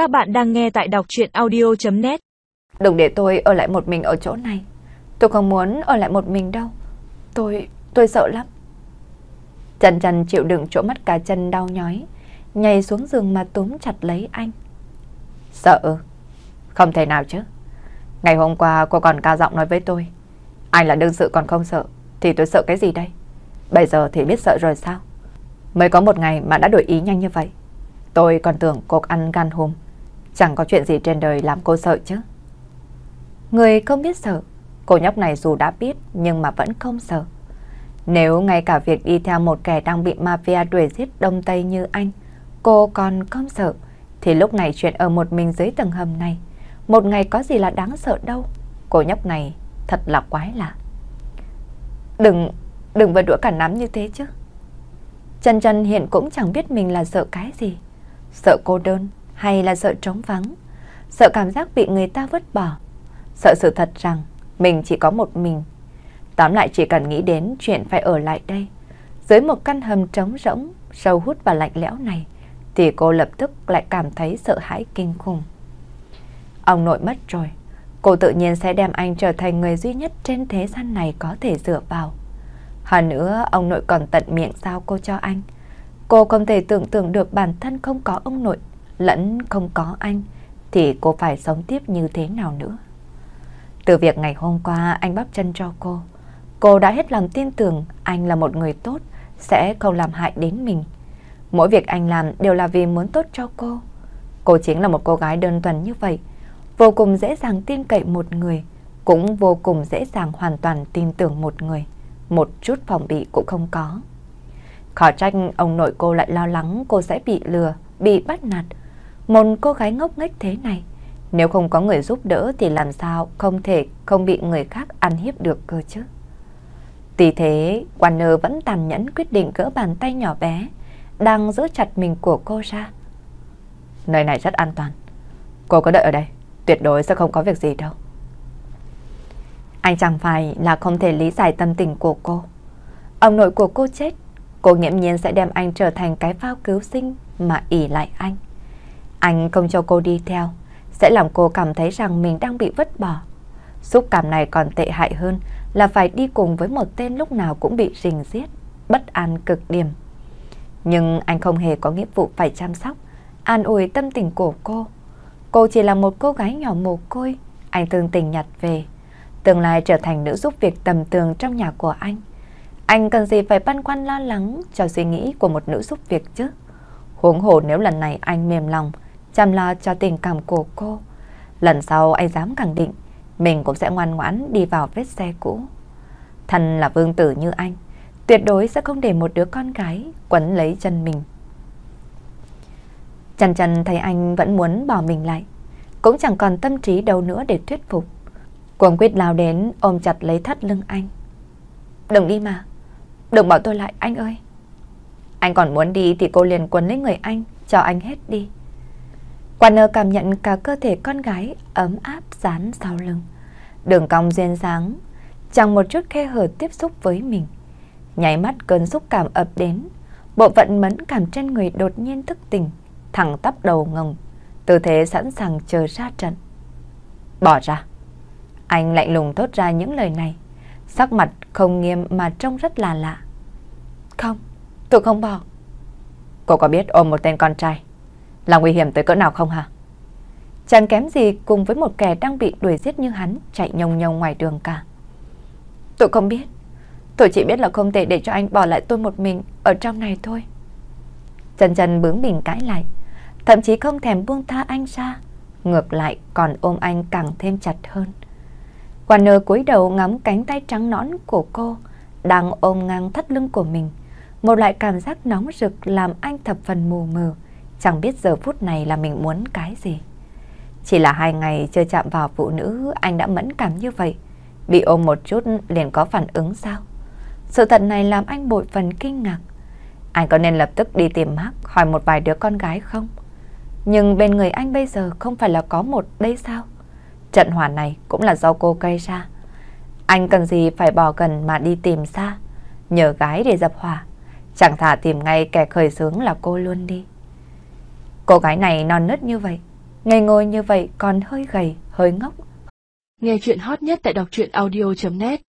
Các bạn đang nghe tại đọc chuyện audio.net Đừng để tôi ở lại một mình ở chỗ này. Tôi không muốn ở lại một mình đâu. Tôi, tôi sợ lắm. Trần Trần chịu đựng chỗ mắt cả chân đau nhói, nhảy xuống giường mà túm chặt lấy anh. Sợ Không thể nào chứ. Ngày hôm qua cô còn ca giọng nói với tôi. Anh là đương sự còn không sợ, thì tôi sợ cái gì đây? Bây giờ thì biết sợ rồi sao? Mới có một ngày mà đã đổi ý nhanh như vậy. Tôi còn tưởng cô ăn gan hùm. Chẳng có chuyện gì trên đời làm cô sợ chứ. Người không biết sợ, cô nhóc này dù đã biết nhưng mà vẫn không sợ. Nếu ngay cả việc đi theo một kẻ đang bị mafia đuổi giết Đông Tây như anh, cô còn không sợ, thì lúc này chuyện ở một mình dưới tầng hầm này, một ngày có gì là đáng sợ đâu. Cô nhóc này thật là quái lạ. Đừng, đừng vừa đũa cả nắm như thế chứ. Trần Trần hiện cũng chẳng biết mình là sợ cái gì. Sợ cô đơn hay là sợ trống vắng. Sợ cảm giác bị người ta vứt bỏ. Sợ sự thật rằng mình chỉ có một mình. Tóm lại chỉ cần nghĩ đến chuyện phải ở lại đây. Dưới một căn hầm trống rỗng, sâu hút và lạnh lẽo này, thì cô lập tức lại cảm thấy sợ hãi kinh khủng. Ông nội mất rồi. Cô tự nhiên sẽ đem anh trở thành người duy nhất trên thế gian này có thể dựa vào. Hơn nữa, ông nội còn tận miệng giao cô cho anh. Cô không thể tưởng tượng được bản thân không có ông nội, lẫn không có anh, thì cô phải sống tiếp như thế nào nữa. Từ việc ngày hôm qua anh bắp chân cho cô, cô đã hết lòng tin tưởng anh là một người tốt, sẽ không làm hại đến mình. Mỗi việc anh làm đều là vì muốn tốt cho cô. Cô chính là một cô gái đơn thuần như vậy, vô cùng dễ dàng tin cậy một người, cũng vô cùng dễ dàng hoàn toàn tin tưởng một người một chút phòng bị cũng không có. Khó trách ông nội cô lại lo lắng cô sẽ bị lừa, bị bắt nạt. Một cô gái ngốc nghếch thế này, nếu không có người giúp đỡ thì làm sao không thể không bị người khác ăn hiếp được cơ chứ. Tuy thế, Warner vẫn tàn nhẫn quyết định gỡ bàn tay nhỏ bé, đang giữ chặt mình của cô ra. Nơi này rất an toàn. Cô có đợi ở đây, tuyệt đối sẽ không có việc gì đâu. Anh chẳng phải là không thể lý giải tâm tình của cô. Ông nội của cô chết, cô nghiễm nhiên sẽ đem anh trở thành cái phao cứu sinh mà ỉ lại anh. Anh không cho cô đi theo, sẽ làm cô cảm thấy rằng mình đang bị vứt bỏ. Xúc cảm này còn tệ hại hơn là phải đi cùng với một tên lúc nào cũng bị rình giết, bất an cực điểm. Nhưng anh không hề có nghĩa vụ phải chăm sóc, an ủi tâm tình của cô. Cô chỉ là một cô gái nhỏ mồ côi, anh thương tình nhặt về tương lai trở thành nữ giúp việc tầm tường trong nhà của anh. Anh cần gì phải băn khoăn lo lắng cho suy nghĩ của một nữ giúp việc chứ? Huống hồ nếu lần này anh mềm lòng, chăm lo cho tình cảm của cô. Lần sau anh dám khẳng định, mình cũng sẽ ngoan ngoãn đi vào vết xe cũ. Thân là vương tử như anh, tuyệt đối sẽ không để một đứa con gái quấn lấy chân mình. chần chần thấy anh vẫn muốn bỏ mình lại, cũng chẳng còn tâm trí đâu nữa để thuyết phục. Cuồng quyết lao đến ôm chặt lấy thắt lưng anh. Đừng đi mà. Đừng bỏ tôi lại anh ơi. Anh còn muốn đi thì cô liền quấn lấy người anh, cho anh hết đi. Warner cảm nhận cả cơ thể con gái ấm áp dán sau lưng. Đường cong duyên dáng, chẳng một chút khe hở tiếp xúc với mình. Nháy mắt cơn xúc cảm ập đến, bộ phận mẫn cảm trên người đột nhiên thức tỉnh, thẳng tắp đầu ngồng, tư thế sẵn sàng chờ ra trận. Bỏ ra. Anh lạnh lùng thốt ra những lời này, sắc mặt không nghiêm mà trông rất là lạ. Không, tôi không bỏ. Cô có biết ôm một tên con trai là nguy hiểm tới cỡ nào không hả? Chẳng kém gì cùng với một kẻ đang bị đuổi giết như hắn chạy nhông nhông ngoài đường cả. Tôi không biết. Tôi chỉ biết là không thể để cho anh bỏ lại tôi một mình ở trong này thôi. Trần Trần bướng bỉnh cãi lại, thậm chí không thèm buông tha anh ra. Ngược lại còn ôm anh càng thêm chặt hơn. Warner cúi đầu ngắm cánh tay trắng nõn của cô, đang ôm ngang thắt lưng của mình. Một loại cảm giác nóng rực làm anh thập phần mù mờ, chẳng biết giờ phút này là mình muốn cái gì. Chỉ là hai ngày chưa chạm vào phụ nữ anh đã mẫn cảm như vậy. Bị ôm một chút liền có phản ứng sao? Sự thật này làm anh bội phần kinh ngạc. Anh có nên lập tức đi tìm Mark hỏi một vài đứa con gái không? Nhưng bên người anh bây giờ không phải là có một đây sao? Trận hỏa này cũng là do cô gây ra. Anh cần gì phải bỏ gần mà đi tìm xa, nhờ gái để dập hỏa. Chẳng thả tìm ngay kẻ khởi sướng là cô luôn đi. Cô gái này non nớt như vậy, Ngây ngồi như vậy còn hơi gầy, hơi ngốc. Nghe chuyện hot nhất tại đọc truyện audio.net